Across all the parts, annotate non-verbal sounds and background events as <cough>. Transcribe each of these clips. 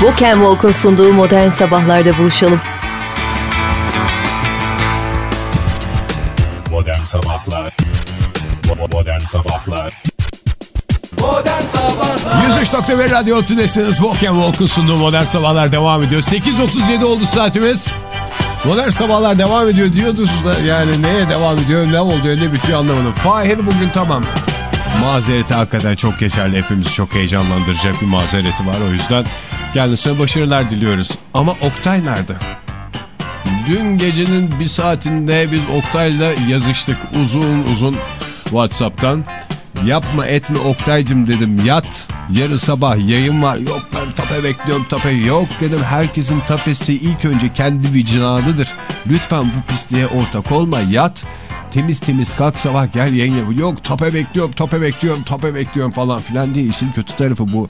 Walk and Walk'un sunduğu Modern Sabahlar'da buluşalım. Modern Sabahlar Modern Sabahlar Modern Sabahlar 103.1 Radyo Tülesi'niz Walk and Walk'un sunduğu Modern Sabahlar devam ediyor. 8.37 oldu saatimiz. Modern Sabahlar devam ediyor diyordunuz da yani neye devam ediyor, ne oldu, ne bitiyor anlamadım. Fahir bugün tamam. Mazereti hakikaten çok geçerli. Hepimizi çok heyecanlandıracak bir mazereti var. O yüzden kendisine başarılar diliyoruz. Ama Oktay nerede? Dün gecenin bir saatinde biz Oktay'la yazıştık uzun uzun Whatsapp'tan. Yapma etme Oktay'cım dedim yat. Yarın sabah yayın var. Yok ben tape bekliyorum tape. Yok dedim herkesin tapesi ilk önce kendi vicdanıdır. Lütfen bu pisliğe ortak olma yat. Temiz temiz kalk sabah gel yayın yap. Yok tape bekliyorum tape bekliyorum tape bekliyorum falan filan diye işin kötü tarafı bu.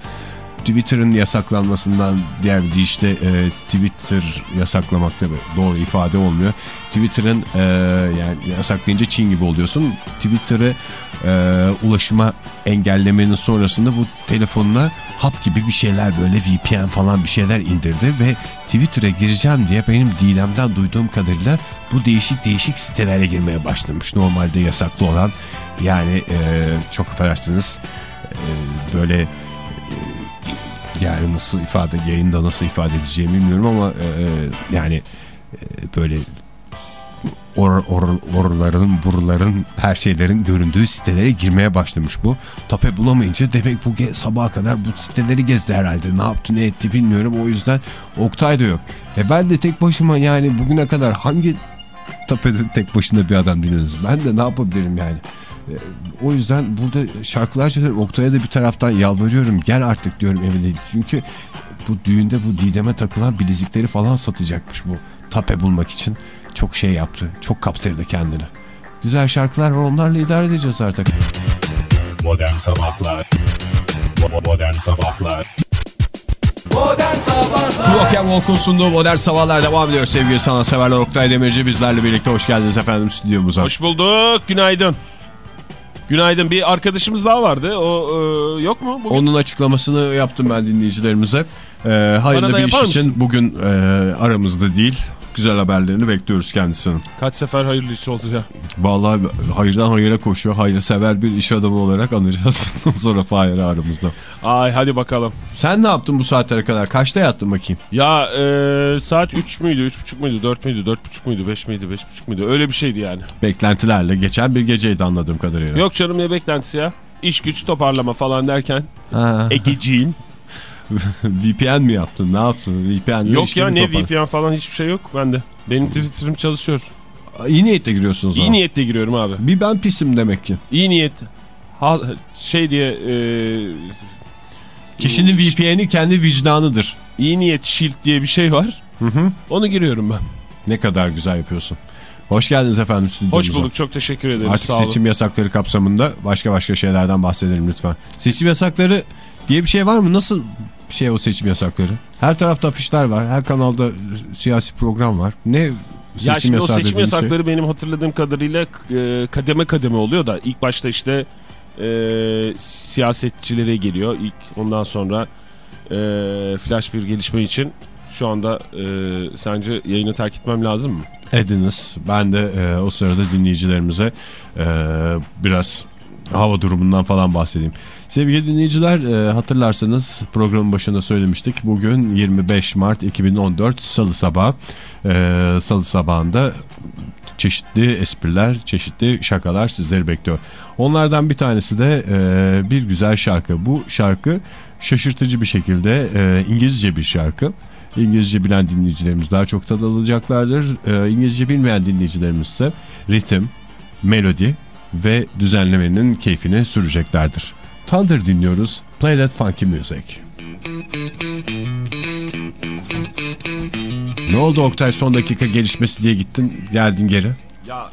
Twitter'ın yasaklanmasından diğer bir deyişle e, Twitter yasaklamakta doğru ifade olmuyor. Twitter'ın e, yani yasaklayınca Çin gibi oluyorsun. Twitter'ı e, ulaşıma engellemenin sonrasında bu telefonuna hap gibi bir şeyler böyle VPN falan bir şeyler indirdi ve Twitter'a gireceğim diye benim Didem'den duyduğum kadarıyla bu değişik değişik sitelere girmeye başlamış. Normalde yasaklı olan yani e, çok affedersiniz e, böyle yani nasıl ifade yayında nasıl ifade edeceğimi bilmiyorum ama e, yani e, böyle or, or, orların, burların, her şeylerin göründüğü sitelere girmeye başlamış bu. Tape bulamayınca demek bu sabaha kadar bu siteleri gezdi herhalde. Ne yaptı ne etti bilmiyorum. O yüzden Oktay da yok. E ben de tek başıma yani bugüne kadar hangi tapede tek başına bir adam dinlediniz? Ben de ne yapabilirim yani? E, o yüzden burada şarkılar çalıyorum. Oktay'a da bir taraftan yalvarıyorum. Gel artık diyorum evine. Çünkü bu düğünde bu Didem'e takılan bilezikleri falan satacakmış bu. Tape bulmak için. Çok şey yaptı. Çok kaptırdı kendini. Güzel şarkılar var onlarla idare edeceğiz artık. Modern Sabahlar Modern Sabahlar Modern Sabahlar and Walk'un sunduğu Modern Sabahlar devam ediyor sevgili sanatseverler. Oktay Demirci bizlerle birlikte hoş geldiniz efendim stüdyomuza. Hoş bulduk. Günaydın. Günaydın. Bir arkadaşımız daha vardı. O e, yok mu? Bugün? Onun açıklamasını yaptım ben dinleyicilerimize. Ee, hayırlı bir iş için bugün e, aramızda değil. Güzel haberlerini bekliyoruz kendisinin. Kaç sefer hayırlı iş oldu ya. Vallahi hayırdan hayıra koşuyor. Hayırsever bir iş adamı olarak anacağız <laughs> bundan sonra Fahir'i aramızda. Ay hadi bakalım. Sen ne yaptın bu saatlere kadar? Kaçta yattın bakayım? Ya e, saat 3 müydü, 3.30 müydü, 4 müydü, 4.30 müydü, 5 miydi, 5.30 müydü? Öyle bir şeydi yani. Beklentilerle geçen bir geceydi anladığım kadarıyla. Yok canım ne beklentisi ya? İş güç toparlama falan derken. Ha. Egeciğin. <laughs> VPN mi yaptın? Ne yaptın? VPN Yok ya ne VPN falan hiçbir şey yok bende. Benim Twitter'ım çalışıyor. İyi niyetle giriyorsunuz İyi ama. niyetle giriyorum abi. Bir ben pisim demek ki. İyi niyet. Ha, şey diye e, Kişinin VPN'i kendi vicdanıdır. iyi niyet shield diye bir şey var. Hı hı. Onu giriyorum ben. Ne kadar güzel yapıyorsun. Hoş geldiniz efendim stüdyomuza. Hoş bulduk çok teşekkür ederim. Artık Sağ olun. seçim yasakları kapsamında başka başka şeylerden bahsedelim lütfen. Seçim yasakları diye bir şey var mı? Nasıl şey o seçim yasakları? Her tarafta afişler var. Her kanalda siyasi program var. Ne seçim Ya şimdi o seçim şey? yasakları benim hatırladığım kadarıyla e, kademe kademe oluyor da ilk başta işte e, siyasetçilere geliyor. İlk ondan sonra e, flash bir gelişme için şu anda e, sence yayını terk etmem lazım mı? Ediniz. Ben de e, o sırada dinleyicilerimize e, biraz hava durumundan falan bahsedeyim. Sevgili dinleyiciler e, hatırlarsanız programın başında söylemiştik. Bugün 25 Mart 2014 Salı sabahı. E, Salı sabahında çeşitli espriler, çeşitli şakalar sizleri bekliyor. Onlardan bir tanesi de e, bir güzel şarkı. Bu şarkı şaşırtıcı bir şekilde İngilizce bir şarkı. İngilizce bilen dinleyicilerimiz daha çok tad alacaklardır. İngilizce bilmeyen dinleyicilerimiz ise ritim, melodi ve düzenlemenin keyfini süreceklerdir. Thunder dinliyoruz. Play that funky music. Ne oldu Oktay son dakika gelişmesi diye gittin geldin geri. Ya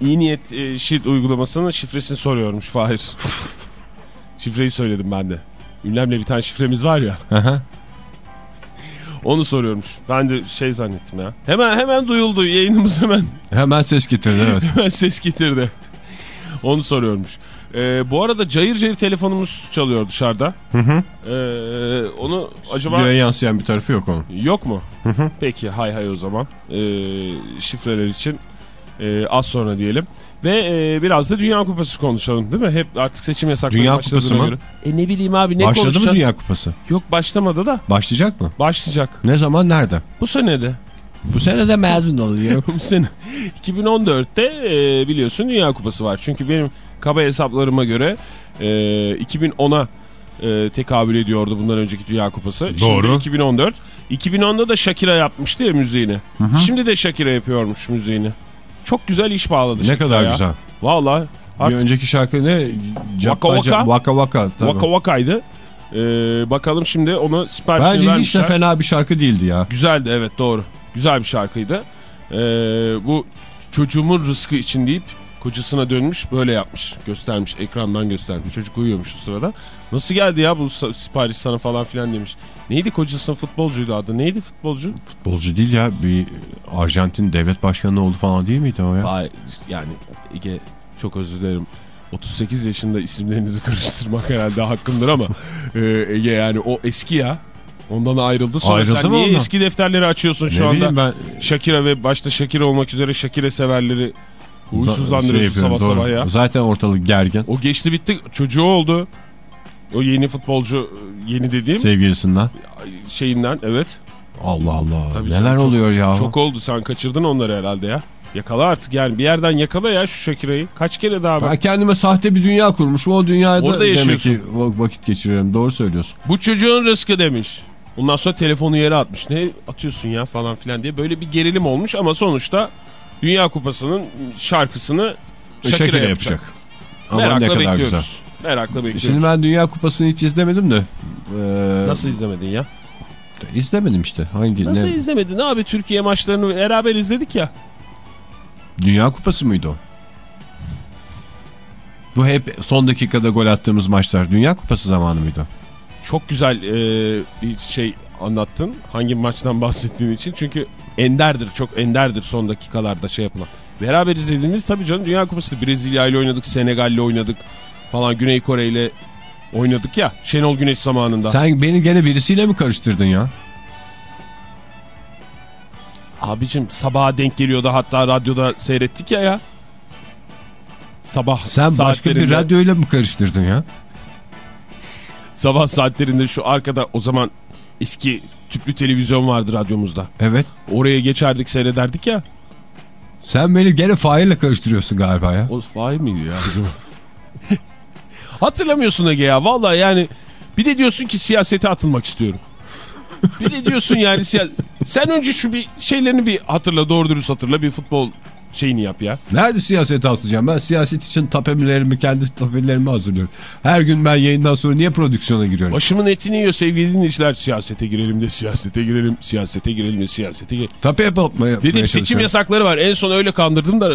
iyi niyet e, shield uygulamasının şifresini soruyormuş Fahir. <laughs> Şifreyi söyledim ben de. Ünlemle bir tane şifremiz var ya. Aha. Onu soruyormuş. Ben de şey zannettim ya. Hemen hemen duyuldu yayınımız hemen Hemen ses getirdin evet. <laughs> hemen ses getirdi. Onu soruyormuş. Ee, bu arada cayır cayır telefonumuz çalıyor dışarıda. Ee, onu acaba Stüdyoya yansıyan bir tarafı yok onun. yok mu? Peki hay hay o zaman. Ee, şifreler için e, az sonra diyelim. Ve e, biraz da Dünya Kupası konuşalım değil mi? Hep artık seçim yasakları Dünya Kupası mı? göre. E ne bileyim abi ne Başladı mı konuşacağız? Dünya Kupası? Yok başlamadı da Başlayacak mı? başlayacak. Ne zaman nerede? Bu sene de. Bu sene de mezun oluyor. <laughs> Bu sene 2014'te e, biliyorsun Dünya Kupası var. Çünkü benim kaba hesaplarıma göre e, 2010'a e, tekabül ediyordu bundan önceki Dünya Kupası. Doğru. Şimdi 2014. 2010'da da Shakira yapmıştı ya müziğini. Şimdi de Shakira yapıyormuş müziğini. Çok güzel iş bağladı. ne Shakira kadar ya. güzel. Valla. Bir önceki şarkı ne? Vaka Vaka. Vaka Vaka. tabii. Vaka Vaka'ydı. E, bakalım şimdi onu siparişini Bence hiç vermişler. de fena bir şarkı değildi ya. Güzeldi evet doğru. Güzel bir şarkıydı. Ee, bu çocuğumun rızkı için deyip kocasına dönmüş böyle yapmış. Göstermiş ekrandan göstermiş. Çocuk uyuyormuş o sırada. Nasıl geldi ya bu sipariş sana falan filan demiş. Neydi kocasının futbolcuydu adı. Neydi futbolcu? Futbolcu değil ya. Bir Arjantin devlet başkanı oldu falan değil miydi o ya? Yani Ege çok özür dilerim. 38 yaşında isimlerinizi <laughs> karıştırmak herhalde hakkımdır ama e, Ege yani o eski ya. Ondan ayrıldı. Sonra Ayrıldı sen mı niye ondan? eski defterleri açıyorsun şu ne anda? bileyim ben Shakira ve başta Shakira olmak üzere Shakira severleri huysuzlandırıyorsun şey sabah doğru. sabah ya. Zaten ortalık gergin. O geçti bitti çocuğu oldu. O yeni futbolcu yeni dediğim Sevgilisinden. şeyinden evet. Allah Allah. Tabii Neler canım, çok- oluyor ya? Çok oldu sen kaçırdın onları herhalde ya. Yakala artık yani bir yerden yakala ya şu Shakira'yı. Kaç kere daha Ben bak. kendime sahte bir dünya kurmuşum. O dünyada Orada demek ki vakit geçiriyorum. Doğru söylüyorsun. Bu çocuğun rızkı demiş. Ondan sonra telefonu yere atmış. Ne atıyorsun ya falan filan diye. Böyle bir gerilim olmuş ama sonuçta Dünya Kupası'nın şarkısını Shakira, yapacak. yapacak. Ama Merakla ne kadar bekliyoruz. güzel. Merakla bekliyoruz. Şimdi ben Dünya Kupası'nı hiç izlemedim de. Ee, Nasıl izlemedin ya? İzlemedim işte. Hangi Nasıl ne? izlemedin abi? Türkiye maçlarını beraber izledik ya. Dünya Kupası mıydı o? Bu hep son dakikada gol attığımız maçlar Dünya Kupası zamanı mıydı? Çok güzel e, bir şey anlattın. Hangi maçtan <laughs> bahsettiğin için. Çünkü enderdir, çok enderdir son dakikalarda şey yapılan. Beraber izlediğimiz tabii canım Dünya Kupası. Brezilya ile oynadık, Senegal ile oynadık falan. Güney Kore ile oynadık ya. Şenol Güneş zamanında. Sen beni gene birisiyle mi karıştırdın ya? Abicim sabaha denk geliyordu hatta radyoda seyrettik ya ya. Sabah Sen başka bir radyoyla mı karıştırdın ya? Sabah saatlerinde şu arkada o zaman eski tüplü televizyon vardı radyomuzda. Evet. Oraya geçerdik seyrederdik ya. Sen beni gene Fahir'le karıştırıyorsun galiba ya. O fail miydi ya? Hatırlamıyorsun Ege ya. Vallahi yani bir de diyorsun ki siyasete atılmak istiyorum. Bir de diyorsun yani siya- sen önce şu bir şeylerini bir hatırla doğru dürüst hatırla bir futbol şeyini yap ya. Nerede siyasete atacağım? Ben siyaset için tapelerimi kendi tapelerimi hazırlıyorum. Her gün ben yayından sonra niye prodüksiyona giriyorum? Başımın etini yiyor sevgili dinleyiciler. Siyasete girelim de siyasete girelim, siyasete girelim de siyasete girelim. Tape yapmaya Dedim seçim yasakları var. En son öyle kandırdım da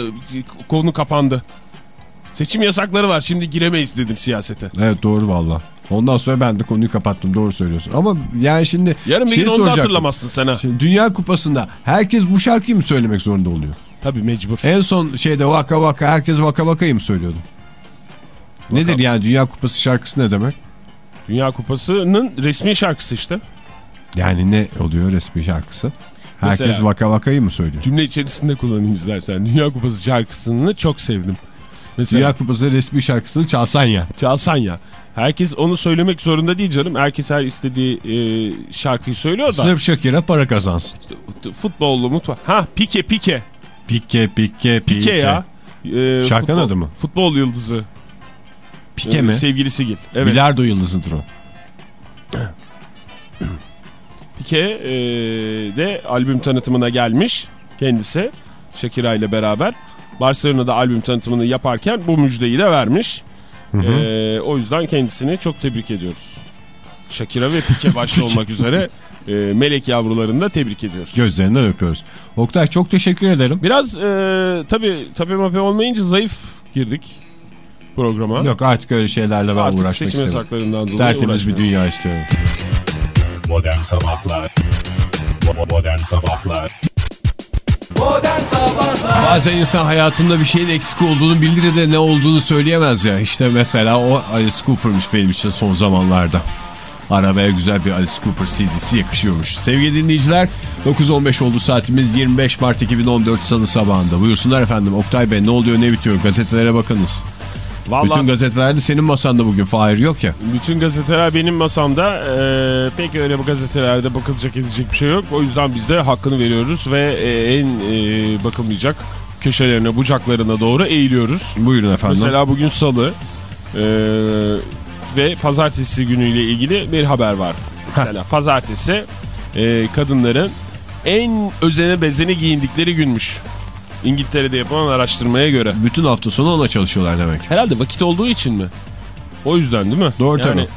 konu kapandı. Seçim yasakları var. Şimdi giremeyiz dedim siyasete. Evet doğru valla. Ondan sonra ben de konuyu kapattım doğru söylüyorsun. Ama yani şimdi Yarın bir şey gün onu da hatırlamazsın sen ha. Şimdi Dünya Kupası'nda herkes bu şarkıyı mı söylemek zorunda oluyor? Tabii mecbur. En son şeyde vaka vaka herkes vaka vakayı mı söylüyordu? Nedir yani Dünya Kupası şarkısı ne demek? Dünya Kupası'nın resmi şarkısı işte. Yani ne oluyor resmi şarkısı? Herkes Mesela- vaka vakayı mı söylüyor? Cümle içerisinde kullanayım istersen. Dünya Kupası şarkısını çok sevdim. Mesela Dünya Kupası resmi şarkısını çalsan ya. çalsan ya. Herkes onu söylemek zorunda değil canım. Herkes her istediği e, şarkıyı söylüyor da. Sırf Shakira para kazansın. İşte fut- futbollu mutfak. Ha Pike Pike. Pike pike pike. Pike ya. E, Şarkının futbol- adı mı? Futbol yıldızı. Pike E, mi? Sevgilisi Gil. Evet. Bilardo yıldızıdır o. <clears throat> Pike e, de albüm tanıtımına gelmiş kendisi. Shakira ile beraber. Barcelona'da albüm tanıtımını yaparken bu müjdeyi de vermiş. E, o yüzden kendisini çok tebrik ediyoruz. Shakira ve Pike <laughs> başta olmak üzere e, melek yavrularını da tebrik ediyoruz. Gözlerinden öpüyoruz. Oktay çok teşekkür ederim. Biraz e, tabi tabi mape olmayınca zayıf girdik programa. Yok artık öyle şeylerle ben Artık uğraşmak seçim istemiyorum. yasaklarından dolayı Tertemiz bir dünya istiyorum. Modern Sabahlar Bo- Modern Sabahlar Modern Sabahlar Bazen insan hayatında bir şeyin eksik olduğunu bilir de ne olduğunu söyleyemez ya. İşte mesela o Alice Cooper'mış benim için son zamanlarda. Arabaya güzel bir Alice Cooper CD'si yakışıyormuş. Sevgili dinleyiciler 9.15 oldu saatimiz 25 Mart 2014 Salı sabahında. Buyursunlar efendim Oktay Bey ne oluyor ne bitiyor gazetelere bakınız. Vallahi Bütün gazetelerde senin masanda bugün Fahir yok ya. bütün gazeteler benim masamda. Ee, pek öyle bu gazetelerde bakılacak edecek bir şey yok. O yüzden biz de hakkını veriyoruz ve e, en e, bakılmayacak köşelerine, bucaklarına doğru eğiliyoruz. Buyurun efendim. Mesela bugün salı e, ve pazartesi günüyle ilgili bir haber var. Mesela pazartesi e, kadınların en özene bezene giyindikleri günmüş. İngiltere'de yapılan araştırmaya göre. Bütün hafta sonu ona çalışıyorlar demek. Herhalde vakit olduğu için mi? O yüzden değil mi? Doğru yani,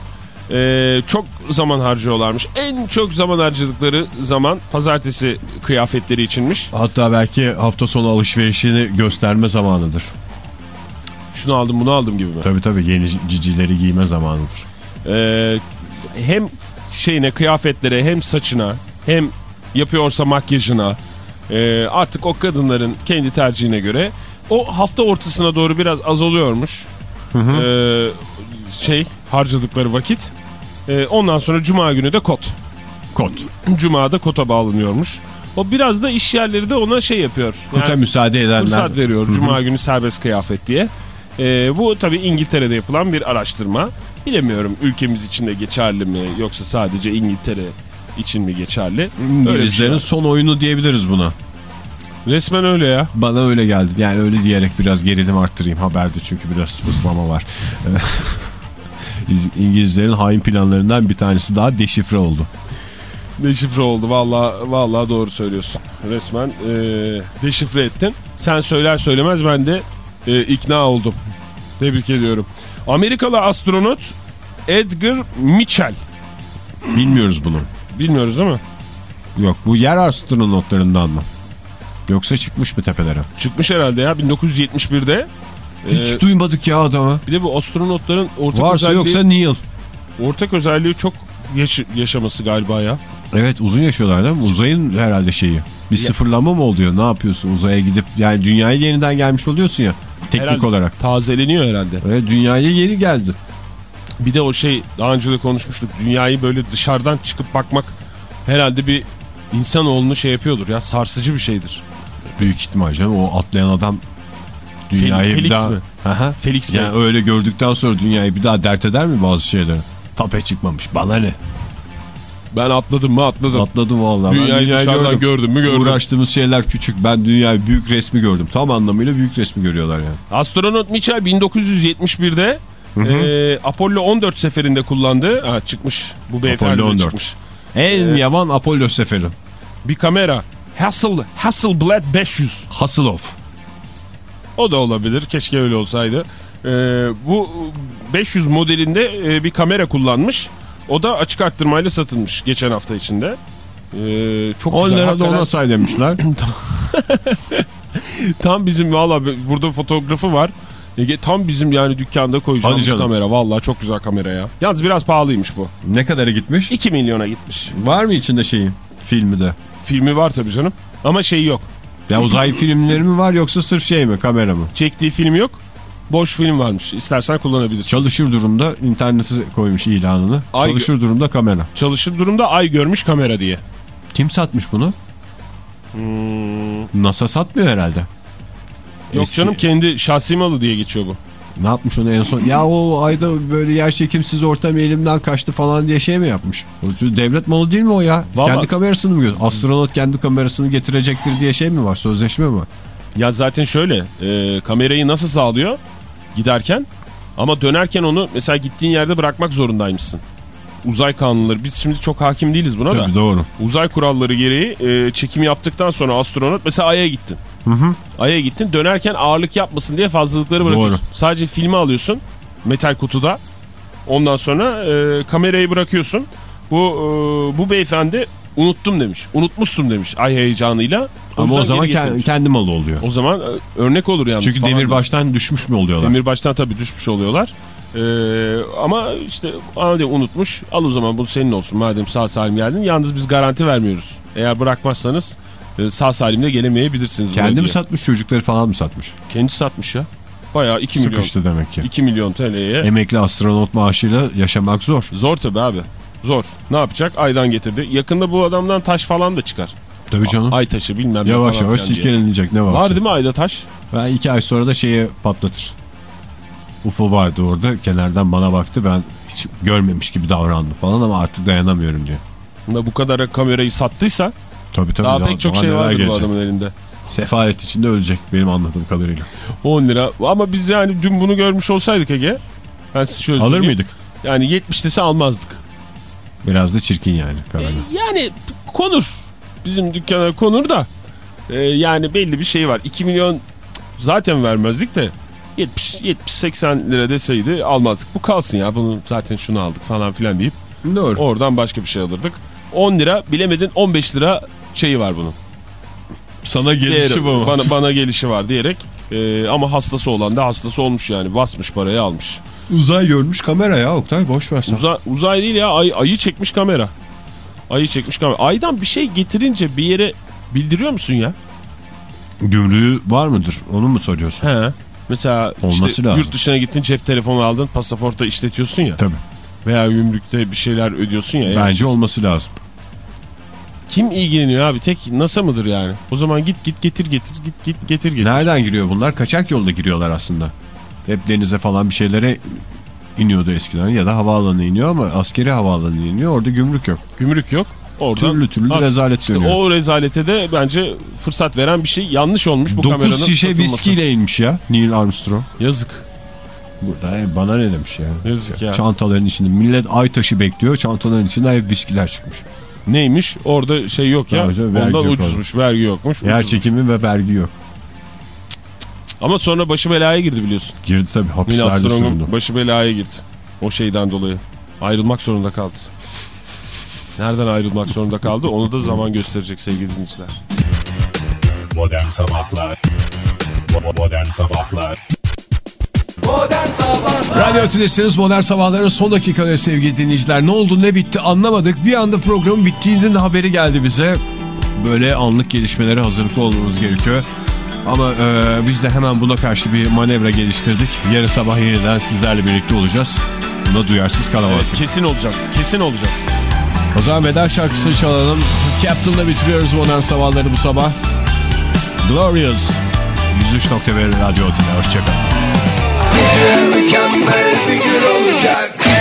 e, çok zaman harcıyorlarmış. En çok zaman harcadıkları zaman pazartesi kıyafetleri içinmiş. Hatta belki hafta sonu alışverişini gösterme zamanıdır. Şunu aldım bunu aldım gibi mi? Tabii tabii. Yeni cicileri giyme zamanıdır. Ee, hem şeyine kıyafetlere hem saçına hem yapıyorsa makyajına e, artık o kadınların kendi tercihine göre o hafta ortasına doğru biraz azalıyormuş Ee, şey harcadıkları vakit. Ee, ondan sonra cuma günü de kot. Kot. cumada kota bağlanıyormuş. O biraz da iş yerleri de ona şey yapıyor. Kota Yani müsaade edenler. fırsat veriyor. Cuma günü serbest kıyafet diye Ee, bu tabii İngiltere'de yapılan bir araştırma bilemiyorum ülkemiz için de geçerli mi yoksa sadece İngiltere için mi geçerli İngilizlerin son oyunu diyebiliriz buna. resmen öyle ya Bana öyle geldi. Yani öyle diyerek biraz gerilim arttırayım haberde çünkü biraz ıslama var. <laughs> İz- İngilizlerin hain planlarından bir tanesi daha deşifre oldu. Deşifre oldu vallahi vallahi doğru söylüyorsun. Resmen e, deşifre ettin. Sen söyler söylemez ben de e, ikna oldum. Tebrik ediyorum. Amerikalı astronot Edgar Mitchell. Bilmiyoruz bunu. Bilmiyoruz değil mi? Yok bu yer astronotlarından mı? Yoksa çıkmış mı tepelere? Çıkmış herhalde ya 1971'de. Hiç E, duymadık ya adamı. bir de bu astronotların ortak Varsa özelliği, yoksa Neil. ortak özelliği çok yaş- yaşaması galiba ya. Evet uzun yaşıyorlar değil mi? Uzayın herhalde şeyi. Bir sıfırlanma mı oluyor? Ne yapıyorsun? Uzaya gidip yani dünyaya yeniden gelmiş oluyorsun ya. Teknik Herhalde olarak. Tazeleniyor herhalde. Evet, dünyaya yeni geldi. Bir de o şey daha önce de konuşmuştuk. Dünyayı böyle dışarıdan çıkıp bakmak herhalde bir insanoğlunu şey yapıyordur ya sarsıcı bir şeydir. Büyük ihtimal canım o atlayan adam dünyayı Felix bir daha... mi? Aha. Felix mi? Yani öyle gördükten sonra dünyayı bir daha dert eder mi bazı şeyleri? Tape çıkmamış. Bana ne? Ben atladım mı atladım. Atladım vallahi. Ben Dünyayı dışarıdan gördüm mü gördüm. Uğraştığımız şeyler küçük. Ben dünyayı büyük resmi gördüm. Tam anlamıyla büyük resmi görüyorlar yani. Astronot Mitchell 1971'de e, Apollo 14 seferinde kullandı. Ha, çıkmış. Bu beyefendi Apollo de 14. çıkmış. En yaman Apollo seferi. Bir kamera. Hassel, Hasselblad 500. Hasselhoff. O da olabilir. Keşke öyle olsaydı. E, bu 500 modelinde e, bir kamera kullanmış. O da açık arttırmayla satılmış geçen hafta içinde. E, çok 10 güzel. lira da ona say demişler. <laughs> <laughs> Tam bizim valla burada fotoğrafı var. Ege, tam bizim yani dükkanda koyacağımız kamera. Valla çok güzel kamera ya. Yalnız biraz pahalıymış bu. ne kadara gitmiş? 2 milyona gitmiş. Var mı içinde şeyi? Filmi de. Filmi var tabii canım. Ama şeyi yok. Ya uzay filmleri mi var yoksa sırf şey mi kamera mı? Çektiği film yok. Boş film varmış. İstersen kullanabilirsin. Çalışır durumda internete koymuş ilanını. Ay- Çalışır durumda kamera. Çalışır durumda ay görmüş kamera diye. Kim satmış bunu? Hmm, NASA satmıyor herhalde. yok Eski- canım kendi şahsi malı diye geçiyor bu. Ne yapmış onu en son? ya o ayda böyle yer çekimsiz ortam elimden kaçtı falan diye şey mi yapmış? O devlet malı değil mi o ya? Vallahi- Kendi kamerasını mı götür? Astronot kendi kamerasını getirecektir diye şey mi var? Sözleşme mi? var? Ya zaten şöyle e, kamerayı nasıl sağlıyor giderken ama dönerken onu mesela gittiğin yerde bırakmak zorundaymışsın. Uzay kanunları biz şimdi çok hakim değiliz buna da. Tabii doğru. Uzay kuralları gereği e, çekim yaptıktan sonra astronot mesela Ay'a gittin. Ay'a gittin dönerken ağırlık yapmasın diye fazlalıkları bırakıyorsun. Doğru. Sadece filmi alıyorsun metal kutuda. Ondan sonra e, kamerayı bırakıyorsun. Bu e, bu beyefendi unuttum demiş. Unutmuştum demiş ay heyecanıyla. Ama o zaman geri ke- getirmiş. kendi malı oluyor. O zaman e, örnek olur yalnız. Çünkü demirbaştan düşmüş mü oluyorlar? Demirbaştan tabii düşmüş oluyorlar. Ee, ama işte madem unutmuş al o zaman bu senin olsun madem sağ salim geldin. Yalnız biz garanti vermiyoruz. Eğer bırakmazsanız e, sağ salim de gelemeyebilirsiniz. Kendi mi satmış çocukları falan mı satmış? Kendi satmış ya. Bayağı 2 milyon. Sıkıştı demek ki. 2 milyon TL'ye. Emekli astronot maaşıyla yaşamak zor. Zor tabii abi. Zor. Ne yapacak? Aydan getirdi. Yakında bu adamdan taş falan da çıkar. Tabii canım. Ay taşı bilmem ne yavaş yavaş silkelenilecek ne varsa. Var değil mi ayda taş? Ben iki ay sonra da şeye patlatır. UFO vardı orada kenardan bana baktı ben hiç görmemiş gibi davrandım falan ama artık dayanamıyorum diyor. Ve bu kadar kamerayı sattıysa Tabii tabii. daha pek çok şey vardır bu gelecek. adamın elinde. Sefaret içinde ölecek benim anladığım kadarıyla. 10 lira. Ama biz yani dün bunu görmüş olsaydık Ege. Ben size şöyle Alır söyleyeyim. mıydık? Yani 70 dese almazdık. Biraz da çirkin yani kamera. Yani konur. Bizim dükkana konur da. e, yani belli bir şey var. 2 milyon zaten vermezdik de 70 70-80 lira deseydi almazdık. Bu kalsın ya bunu zaten şunu aldık falan filan deyip Doğru. oradan başka bir şey alırdık. 10 lira bilemedin 15 lira şeyi var bunun. Sana Değeri, bana, bana gelişi var diyerek e, ama hastası olan da hastası olmuş yani basmış parayı almış. Uzay görmüş kamera ya Oktay boş ver sen. Uza, uzay değil ya ay, ayı çekmiş kamera. Ayı çekmiş kamera. Aydan bir şey getirince bir yere bildiriyor musun ya? Gümrüğü var mıdır onu mu soruyorsun? He. Mesela Olması işte lazım. yurt dışına gittin cep telefonu aldın pasaporta işletiyorsun ya. Tabii. Veya gümrükte bir şeyler ödüyorsun ya. yani. Bence olması lazım. Kim ilgileniyor abi? Tek NASA mıdır yani? O zaman git git getir getir git git getir getir. Nereden giriyor bunlar? Kaçak yolda giriyorlar aslında. Hep denize falan bir şeylere iniyordu eskiden ya da havaalanına iniyor ama askeri havaalanına iniyor orada gümrük yok. Gümrük yok. Oradan Türlü türlü Bak, rezalet işte dönüyor. o rezalete de bence fırsat veren bir şey. Yanlış olmuş bu kameranın 9 şişe satılması. viskiyle inmiş ya Neil Armstrong. Yazık. Burada e, bana ne demiş ya. Yazık ya. Çantaların içinde millet ay taşı bekliyor çantaların içinde hep viskiler çıkmış. Neymiş? Orada şey yok ya. Vergi Ondan yok ucuzmuş. Vergi yokmuş. Yer ucuzmuş. çekimi ve vergi yok. Ama sonra başı belaya girdi biliyorsun. Girdi tabii hapislerde süründü. başı belaya girdi. O şeyden dolayı. Ayrılmak zorunda kaldı. Nereden ayrılmak zorunda kaldı onu da zaman gösterecek sevgili dinleyiciler. Modern Sabahlar Modern Sabahlar Modern Sabahlar Radyo Tülesi'niz Modern Sabahların son dakikaları sevgili dinleyiciler. Ne oldu ne bitti anlamadık. Bir anda programın bittiğinin haberi geldi bize. Böyle anlık gelişmelere hazırlıklı olmamız gerekiyor. Ama e, biz de hemen buna karşı bir manevra geliştirdik. Yarın sabah yeniden sizlerle birlikte olacağız. Buna duyarsız kalamazdık. Kesin olacağız. Kesin olacağız. O zaman veda şarkısını çalalım. Captain'la bitiriyoruz Modern Sabahları bu sabah. Glorious. 103.1 Radyo Tüle. Hoşçakalın. Mükemmel bir gün olacak